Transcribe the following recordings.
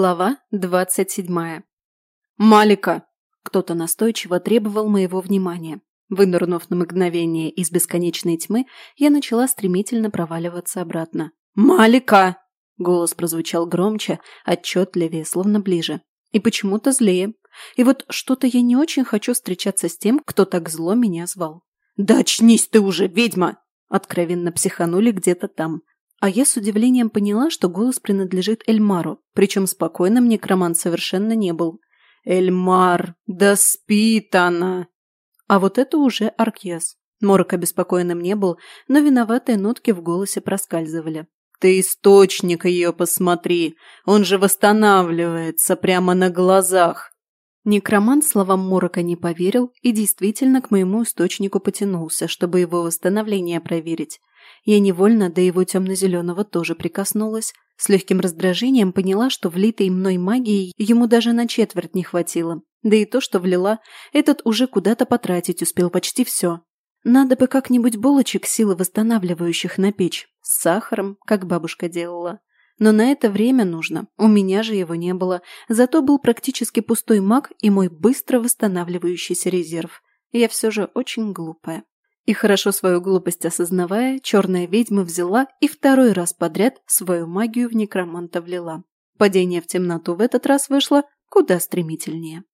Глава двадцать седьмая. «Малика!» Кто-то настойчиво требовал моего внимания. Вынырнув на мгновение из бесконечной тьмы, я начала стремительно проваливаться обратно. «Малика!» Голос прозвучал громче, отчетливее, словно ближе. И почему-то злее. И вот что-то я не очень хочу встречаться с тем, кто так зло меня звал. «Да очнись ты уже, ведьма!» Откровенно психанули где-то там. А я с удивлением поняла, что голос принадлежит Эльмару, причем спокойным некромант совершенно не был. «Эльмар, да спит она!» А вот это уже Аркьяс. Морок обеспокоенным не был, но виноватые нотки в голосе проскальзывали. «Ты источник ее посмотри! Он же восстанавливается прямо на глазах!» Некромант словам Морока не поверил и действительно к моему источнику потянулся, чтобы его восстановление проверить. Я невольно до его темно-зеленого тоже прикоснулась. С легким раздражением поняла, что влитой мной магией ему даже на четверть не хватило. Да и то, что влила, этот уже куда-то потратить успел почти все. Надо бы как-нибудь булочек силы восстанавливающих напечь. С сахаром, как бабушка делала. Но на это время нужно. У меня же его не было. Зато был практически пустой маг и мой быстро восстанавливающийся резерв. Я все же очень глупая. И хорошо свою глупость осознавая, черная ведьма взяла и второй раз подряд свою магию в некроманта влила. Падение в темноту в этот раз вышло куда стремительнее.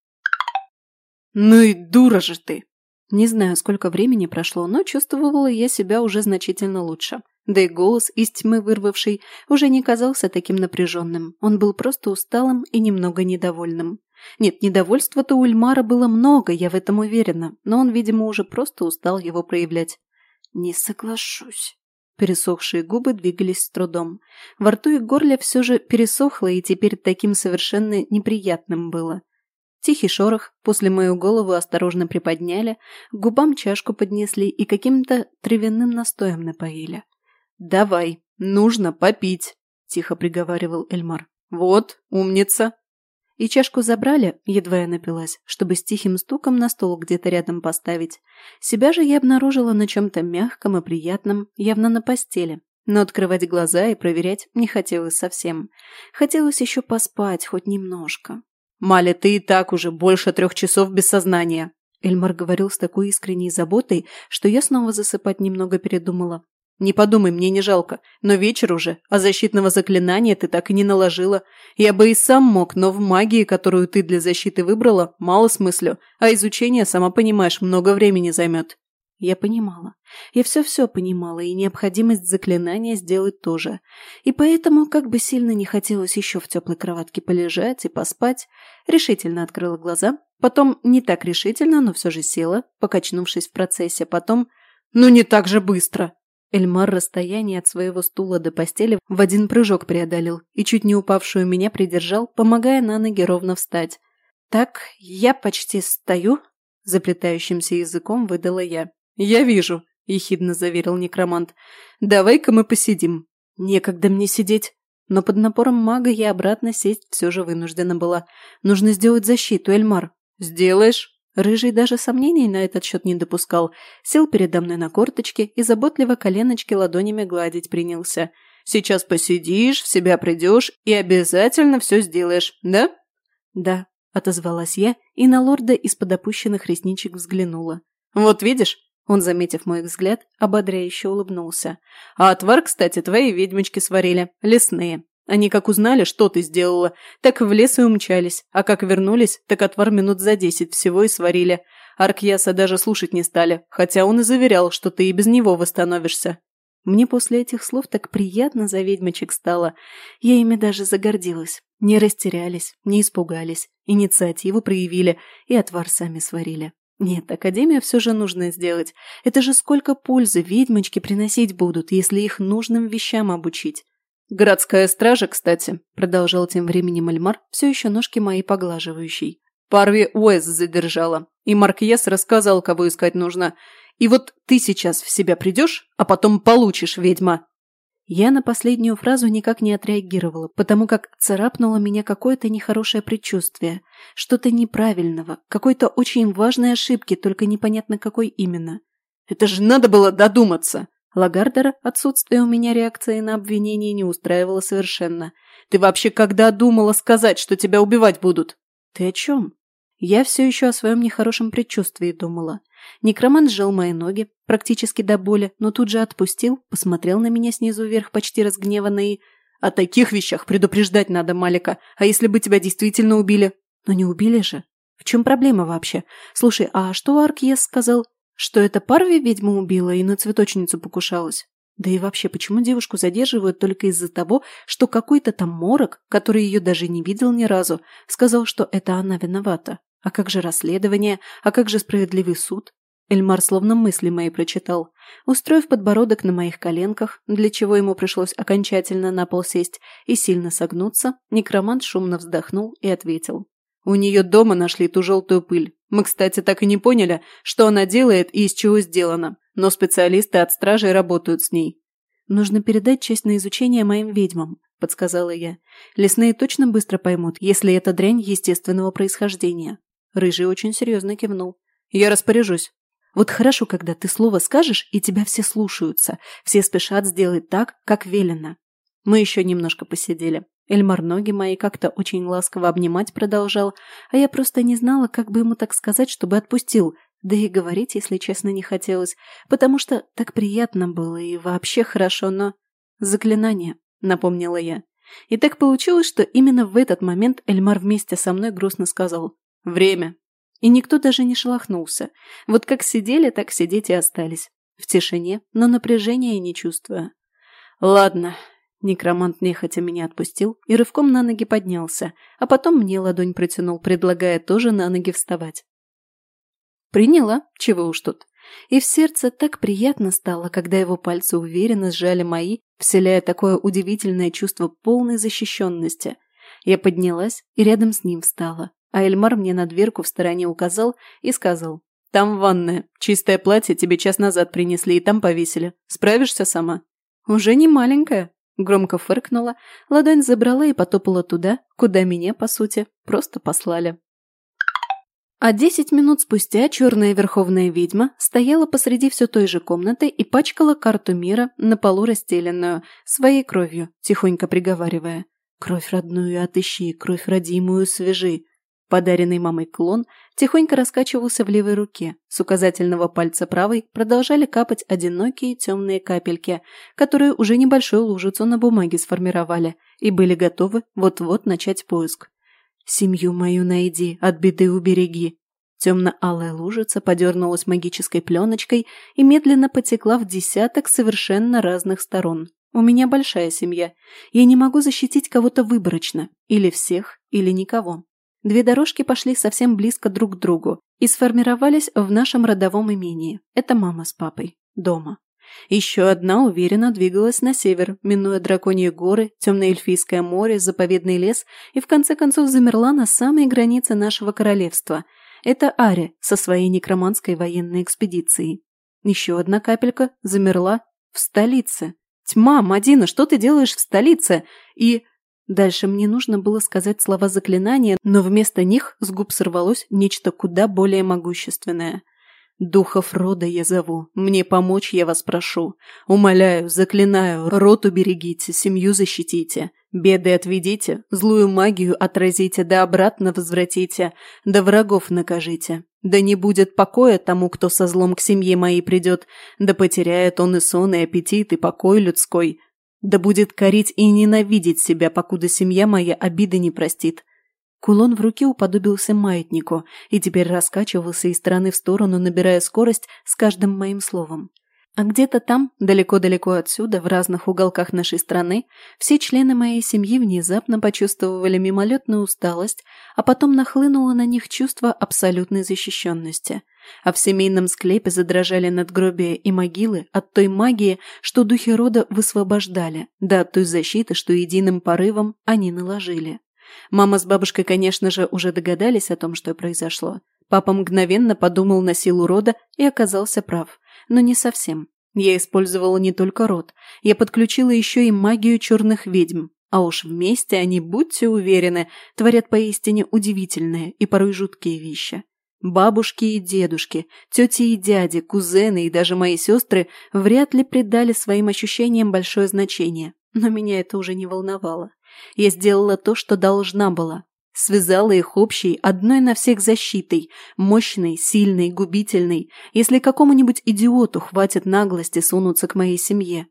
«Ну и дура же ты!» Не знаю, сколько времени прошло, но чувствовала я себя уже значительно лучше. Да и голос из тьмы вырвавший уже не казался таким напряженным. Он был просто усталым и немного недовольным. Нет, недовольства-то у Ильмара было много, я в этом уверена, но он, видимо, уже просто устал его проявлять. «Не соглашусь». Пересохшие губы двигались с трудом. Во рту и горле все же пересохло и теперь таким совершенно неприятным было. Тихий шорох, после мою голову осторожно приподняли, к губам чашку поднесли и каким-то травяным настоем напоили. «Давай, нужно попить», – тихо приговаривал Эльмар. «Вот, умница!» И чашку забрали, едва я напилась, чтобы с тихим стуком на стол где-то рядом поставить. Себя же я обнаружила на чем-то мягком и приятном, явно на постели. Но открывать глаза и проверять не хотелось совсем. Хотелось еще поспать хоть немножко. «Маля, ты и так уже больше трех часов без сознания!» Эльмар говорил с такой искренней заботой, что я снова засыпать немного передумала. Не подумай, мне не жалко, но вечер уже, а защитного заклинания ты так и не наложила. Я бы и сам мог, но в магии, которую ты для защиты выбрала, мало смыслю, а изучение, сама понимаешь, много времени займет». Я понимала. Я все-все понимала, и необходимость заклинания сделать тоже. И поэтому, как бы сильно не хотелось еще в теплой кроватке полежать и поспать, решительно открыла глаза, потом не так решительно, но все же села, покачнувшись в процессе, потом «Ну не так же быстро!» Эльмар расстояние от своего стула до постели в один прыжок преодолел и чуть не упавшую меня придержал, помогая на ноги ровно встать. «Так, я почти стою», – заплетающимся языком выдала я. «Я вижу», – ехидно заверил некромант. «Давай-ка мы посидим». «Некогда мне сидеть». Но под напором мага я обратно сесть все же вынуждена была. Нужно сделать защиту, Эльмар. «Сделаешь?» Рыжий даже сомнений на этот счет не допускал, сел передо мной на корточки и заботливо коленочки ладонями гладить принялся. «Сейчас посидишь, в себя придешь и обязательно все сделаешь, да?» «Да», – отозвалась я и на лорда из-под опущенных ресничек взглянула. «Вот видишь?» – он, заметив мой взгляд, ободряюще улыбнулся. «А отвар, кстати, твои ведьмочки сварили, лесные. Они как узнали, что ты сделала, так в лес и умчались, а как вернулись, так отвар минут за десять всего и сварили. Аркьяса даже слушать не стали, хотя он и заверял, что ты и без него восстановишься. Мне после этих слов так приятно за ведьмочек стало. Я ими даже загордилась. Не растерялись, не испугались, инициативу проявили и отвар сами сварили. Нет, Академию все же нужно сделать. Это же сколько пользы ведьмочки приносить будут, если их нужным вещам обучить. «Городская стража, кстати», – продолжал тем временем Эльмар, все еще ножки мои поглаживающий. «Парви Уэс задержала, и Маркьес рассказал, кого искать нужно. И вот ты сейчас в себя придешь, а потом получишь, ведьма». Я на последнюю фразу никак не отреагировала, потому как царапнуло меня какое-то нехорошее предчувствие, что-то неправильного, какой-то очень важной ошибки, только непонятно какой именно. «Это же надо было додуматься!» Лагардера отсутствие у меня реакции на обвинение не устраивало совершенно. Ты вообще когда думала сказать, что тебя убивать будут?» «Ты о чем?» Я все еще о своем нехорошем предчувствии думала. Некромант сжал мои ноги, практически до боли, но тут же отпустил, посмотрел на меня снизу вверх, почти разгневанно и... «О таких вещах предупреждать надо, Малика. А если бы тебя действительно убили?» «Но не убили же. В чем проблема вообще? Слушай, а что Аркьес сказал? Что это Парви ведьму убила и на цветочницу покушалась? Да и вообще, почему девушку задерживают только из-за того, что какой-то там морок, который ее даже не видел ни разу, сказал, что это она виновата? А как же расследование? А как же справедливый суд? Эльмар словно мысли мои прочитал. Устроив подбородок на моих коленках, для чего ему пришлось окончательно на пол сесть и сильно согнуться, некромант шумно вздохнул и ответил. У нее дома нашли ту желтую пыль. Мы, кстати, так и не поняли, что она делает и из чего сделана, но специалисты от стражей работают с ней. «Нужно передать часть на изучение моим ведьмам», – подсказала я. «Лесные точно быстро поймут, если это дрянь естественного происхождения». Рыжий очень серьезно кивнул. «Я распоряжусь». «Вот хорошо, когда ты слово скажешь, и тебя все слушаются. Все спешат сделать так, как велено». Мы еще немножко посидели. Эльмар ноги мои как-то очень ласково обнимать продолжал, а я просто не знала, как бы ему так сказать, чтобы отпустил, да и говорить, если честно, не хотелось, потому что так приятно было и вообще хорошо, но... «Заклинание», — напомнила я. И так получилось, что именно в этот момент Эльмар вместе со мной грустно сказал «Время». И никто даже не шелохнулся. Вот как сидели, так сидеть и остались. В тишине, но напряжения не чувствуя. «Ладно», Некромант нехотя меня отпустил и рывком на ноги поднялся, а потом мне ладонь протянул, предлагая тоже на ноги вставать. Приняла, чего уж тут. И в сердце так приятно стало, когда его пальцы уверенно сжали мои, вселяя такое удивительное чувство полной защищенности. Я поднялась и рядом с ним встала, а Эльмар мне на дверку в стороне указал и сказал. «Там ванная. Чистое платье тебе час назад принесли и там повесили. Справишься сама?» «Уже не маленькая», Громко фыркнула, ладонь забрала и потопала туда, куда меня, по сути, просто послали. А десять минут спустя черная верховная ведьма стояла посреди все той же комнаты и пачкала карту мира на полу расстеленную, своей кровью, тихонько приговаривая. «Кровь родную отыщи, кровь родимую свежи, Подаренный мамой клон тихонько раскачивался в левой руке. С указательного пальца правой продолжали капать одинокие темные капельки, которые уже небольшую лужицу на бумаге сформировали и были готовы вот-вот начать поиск. «Семью мою найди, от беды убереги». Темно-алая лужица подернулась магической пленочкой и медленно потекла в десяток совершенно разных сторон. У меня большая семья. Я не могу защитить кого-то выборочно. Или всех, или никого. Две дорожки пошли совсем близко друг к другу и сформировались в нашем родовом имении. Это мама с папой. Дома. Еще одна уверенно двигалась на север, минуя драконьи горы, темное эльфийское море, заповедный лес и в конце концов замерла на самой границе нашего королевства. Это Ари со своей некроманской военной экспедицией. Еще одна капелька замерла в столице. «Тьма, Мадина, что ты делаешь в столице?» И Дальше мне нужно было сказать слова заклинания, но вместо них с губ сорвалось нечто куда более могущественное. «Духов рода я зову, мне помочь я вас прошу. Умоляю, заклинаю, род уберегите, семью защитите, беды отведите, злую магию отразите, да обратно возвратите, да врагов накажите. Да не будет покоя тому, кто со злом к семье моей придет, да потеряет он и сон, и аппетит, и покой людской, да будет корить и ненавидеть себя, покуда семья моя обиды не простит. Кулон в руке уподобился маятнику и теперь раскачивался из стороны в сторону, набирая скорость с каждым моим словом. А где-то там, далеко-далеко отсюда, в разных уголках нашей страны, все члены моей семьи внезапно почувствовали мимолетную усталость, а потом нахлынуло на них чувство абсолютной защищенности – а в семейном склепе задрожали надгробия и могилы от той магии, что духи рода высвобождали, да от той защиты, что единым порывом они наложили. Мама с бабушкой, конечно же, уже догадались о том, что произошло. Папа мгновенно подумал на силу рода и оказался прав. Но не совсем. Я использовала не только род. Я подключила еще и магию черных ведьм. А уж вместе они, будьте уверены, творят поистине удивительные и порой жуткие вещи. Бабушки и дедушки, тети и дяди, кузены и даже мои сестры вряд ли придали своим ощущениям большое значение, но меня это уже не волновало. Я сделала то, что должна была. Связала их общей, одной на всех защитой, мощной, сильной, губительной, если какому-нибудь идиоту хватит наглости сунуться к моей семье.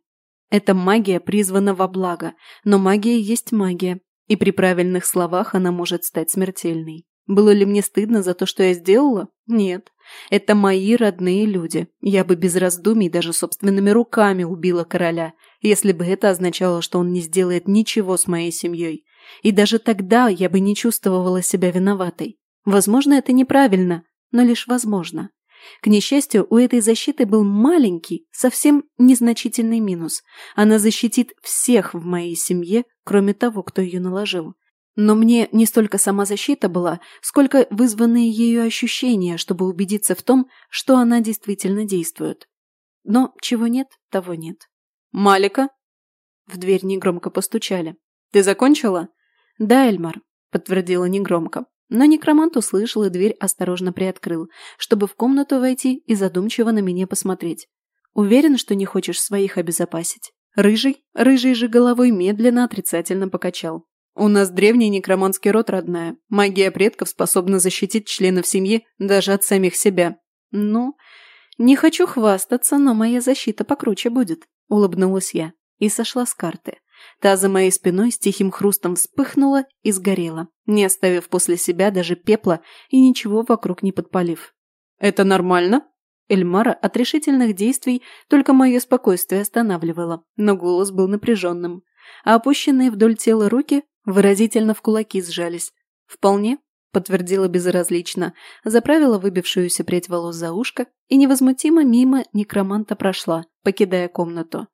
Эта магия призвана во благо, но магия есть магия, и при правильных словах она может стать смертельной. Было ли мне стыдно за то, что я сделала? Нет. Это мои родные люди. Я бы без раздумий даже собственными руками убила короля, если бы это означало, что он не сделает ничего с моей семьей. И даже тогда я бы не чувствовала себя виноватой. Возможно, это неправильно, но лишь возможно. К несчастью, у этой защиты был маленький, совсем незначительный минус. Она защитит всех в моей семье, кроме того, кто ее наложил. Но мне не столько сама защита была, сколько вызванные ею ощущения, чтобы убедиться в том, что она действительно действует. Но чего нет, того нет. «Малика?» В дверь негромко постучали. «Ты закончила?» «Да, Эльмар», — подтвердила негромко. Но некромант услышал и дверь осторожно приоткрыл, чтобы в комнату войти и задумчиво на меня посмотреть. «Уверен, что не хочешь своих обезопасить?» Рыжий, рыжий же головой медленно отрицательно покачал. У нас древний некроманский род, родная. Магия предков способна защитить членов семьи даже от самих себя. Ну, не хочу хвастаться, но моя защита покруче будет, улыбнулась я и сошла с карты. Та за моей спиной с тихим хрустом вспыхнула и сгорела, не оставив после себя даже пепла и ничего вокруг не подпалив. «Это нормально?» Эльмара от решительных действий только мое спокойствие останавливало, но голос был напряженным, а опущенные вдоль тела руки Выразительно в кулаки сжались. «Вполне», — подтвердила безразлично, заправила выбившуюся прядь волос за ушко и невозмутимо мимо некроманта прошла, покидая комнату.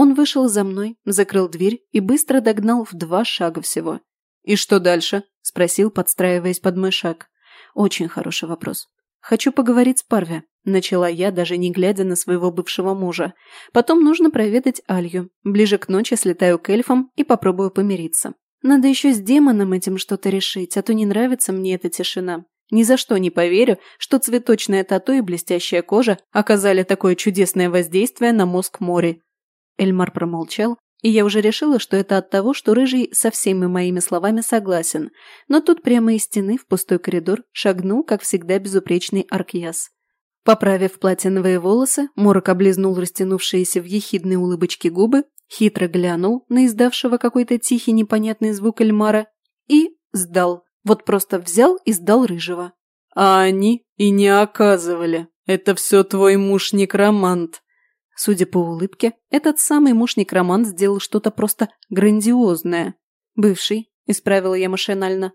Он вышел за мной, закрыл дверь и быстро догнал в два шага всего. «И что дальше?» – спросил, подстраиваясь под мой шаг. «Очень хороший вопрос. Хочу поговорить с Парви», – начала я, даже не глядя на своего бывшего мужа. «Потом нужно проведать Алью. Ближе к ночи слетаю к эльфам и попробую помириться. Надо еще с демоном этим что-то решить, а то не нравится мне эта тишина. Ни за что не поверю, что цветочная тату и блестящая кожа оказали такое чудесное воздействие на мозг Мори. Эльмар промолчал, и я уже решила, что это от того, что Рыжий со всеми моими словами согласен. Но тут прямо из стены в пустой коридор шагнул, как всегда, безупречный Аркьяс. Поправив платиновые волосы, Морок облизнул растянувшиеся в ехидной улыбочке губы Хитро глянул на издавшего какой-то тихий непонятный звук Эльмара и сдал. Вот просто взял и сдал рыжего. А они и не оказывали. Это все твой муж-некромант. Судя по улыбке, этот самый муж-некромант сделал что-то просто грандиозное. Бывший, исправила я машинально.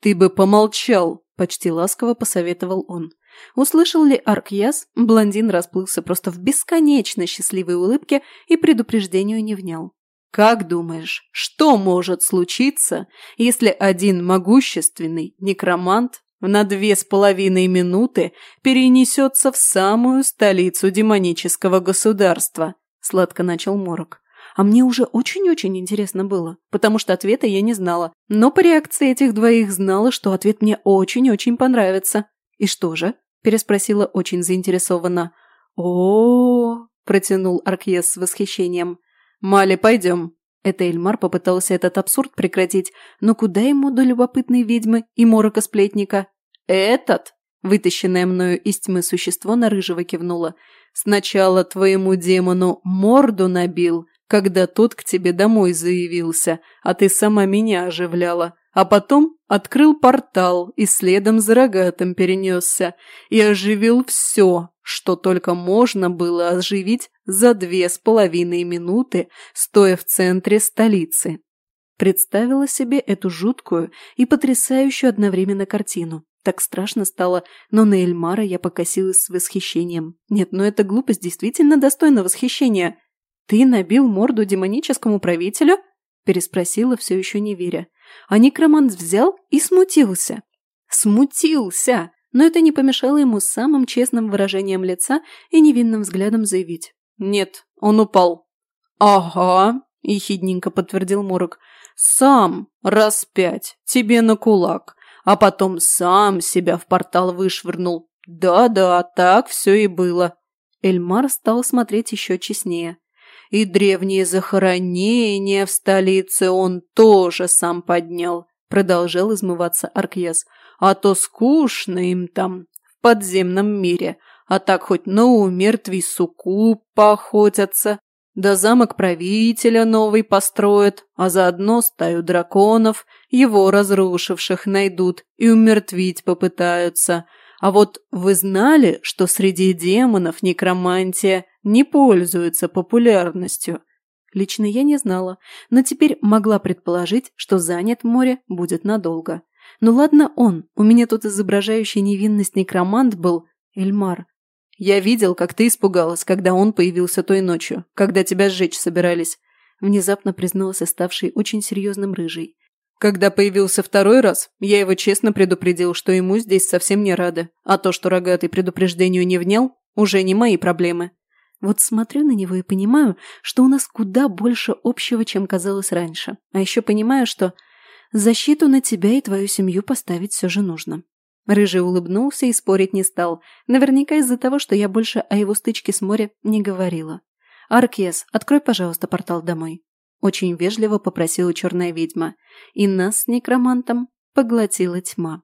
Ты бы помолчал, почти ласково посоветовал он. Услышал ли Аркьяс, блондин расплылся просто в бесконечно счастливой улыбке и предупреждению не внял. «Как думаешь, что может случиться, если один могущественный некромант на две с половиной минуты перенесется в самую столицу демонического государства?» – сладко начал Морок. А мне уже очень-очень интересно было, потому что ответа я не знала. Но по реакции этих двоих знала, что ответ мне очень-очень понравится. И что же? переспросила очень заинтересованно. о, протянул Аркьес с восхищением. «Мали, пойдем». Это Эльмар попытался этот абсурд прекратить, но куда ему до любопытной ведьмы и морока-сплетника? «Этот?» – вытащенное мною из тьмы существо на рыжего кивнуло. «Сначала твоему демону морду набил, когда тот к тебе домой заявился, а ты сама меня оживляла а потом открыл портал и следом за рогатым перенесся и оживил все, что только можно было оживить за две с половиной минуты, стоя в центре столицы. Представила себе эту жуткую и потрясающую одновременно картину. Так страшно стало, но на Эльмара я покосилась с восхищением. Нет, ну эта глупость действительно достойна восхищения. «Ты набил морду демоническому правителю?» переспросила, все еще не веря. А некромант взял и смутился. Смутился! Но это не помешало ему самым честным выражением лица и невинным взглядом заявить. «Нет, он упал». «Ага», – ехидненько подтвердил Морок. «Сам раз пять, тебе на кулак, а потом сам себя в портал вышвырнул. Да-да, так все и было». Эльмар стал смотреть еще честнее. И древние захоронения в столице он тоже сам поднял, продолжал измываться Аркьяс. А то скучно им там, в подземном мире, а так хоть на умертвий суку поохотятся, да замок правителя новый построят, а заодно стаю драконов, его разрушивших найдут и умертвить попытаются. А вот вы знали, что среди демонов некромантия не пользуется популярностью? Лично я не знала, но теперь могла предположить, что занят море будет надолго. Ну ладно он, у меня тут изображающий невинность некромант был, Эльмар, «Я видел, как ты испугалась, когда он появился той ночью, когда тебя сжечь собирались», внезапно признался ставший очень серьезным рыжий. «Когда появился второй раз, я его честно предупредил, что ему здесь совсем не рады, а то, что рогатый предупреждению не внял, уже не мои проблемы». Вот смотрю на него и понимаю, что у нас куда больше общего, чем казалось раньше. А еще понимаю, что защиту на тебя и твою семью поставить все же нужно. Рыжий улыбнулся и спорить не стал, наверняка из-за того, что я больше о его стычке с моря не говорила. «Аркес, открой, пожалуйста, портал домой», – очень вежливо попросила черная ведьма, и нас с некромантом поглотила тьма.